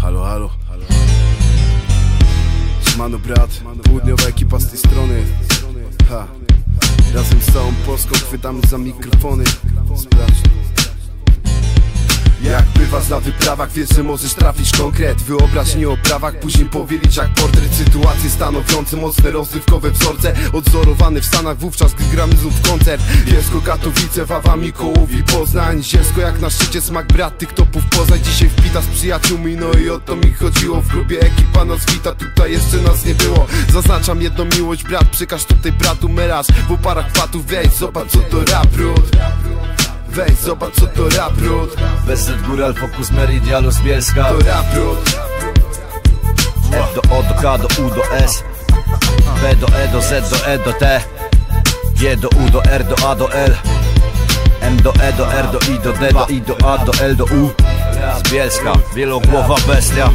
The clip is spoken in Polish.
Halo, halo, halo. Mano brat, południowa ekipa z tej strony ha. Razem z całą Polską chwytamy za mikrofony Sprawdź na wyprawach, wiesz, że możesz trafić konkret. Wyobraź o prawach, później powielić jak portret Sytuacje stanowiące mocne rozrywkowe wzorce. Odzorowany w Stanach wówczas, gdy gramy znów koncert. Bielsko, Katowice, Wawa, Mikołów i Poznań. Zielsko jak na szczycie smak brat tych topów Poznań Dzisiaj wpita z przyjaciółmi, no i o to mi chodziło. W grupie ekipa nas wita, tutaj jeszcze nas nie było. Zaznaczam jedną miłość, brat, przekaż tutaj bratu meraż W oparach patów, wejdź, zobacz co to rap, Weź zobacz co to rap road BZ Góral, Focus Meridialus Bielska. To rap road F do O do K do U do S. B do E do Z do E do T. G do U do R do A do L. M do E do R do I do D do I do A do L do U. Z Bielska, wielogłowa bestia